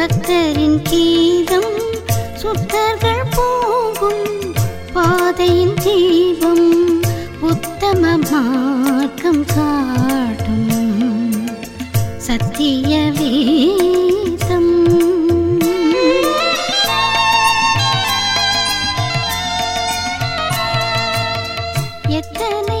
பக்தரின் கீதம் சுத்தர்கள் போகும் பாதையின் தீபம் உத்தம மார்க்கம் காட்டும் சத்திய எத்தனை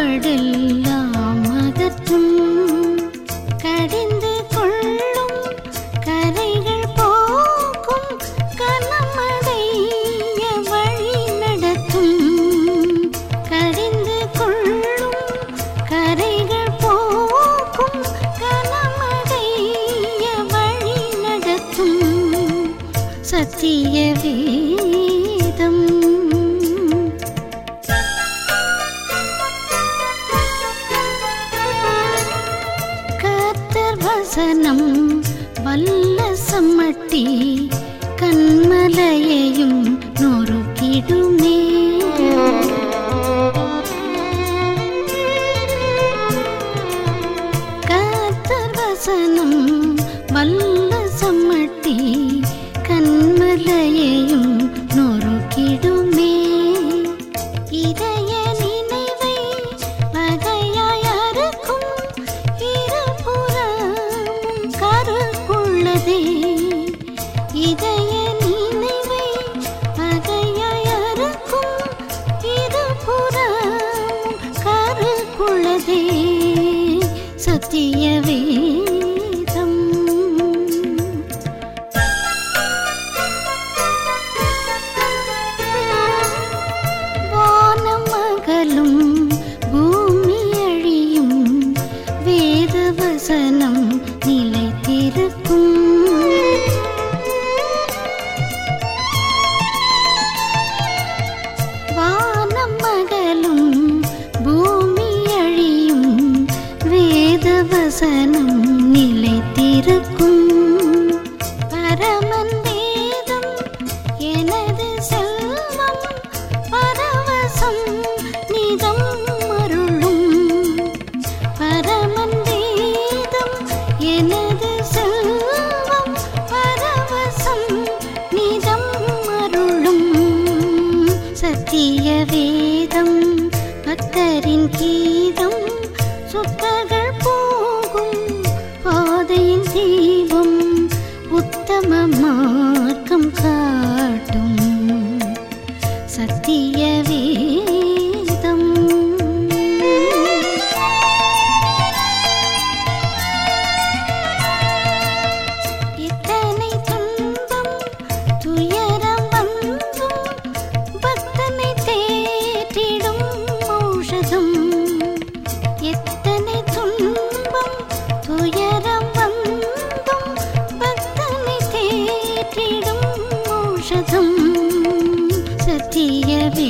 கடல் வசனம் வல்ல சம்மட்டி கண்மலையையும் நொறுக்கிடும். நிலவே வசனம் நிலைத்திருக்கும். பரமன் வேதம் எனது செல்வம் பரவசம் நிதம் அருளும். பரமன் வேதம் எனது செல்வம் பரவசம் நிதம் அருளும். சத்திய வேதம் பக்தரின் கீ जीवम् उत्तममा சத்தியமே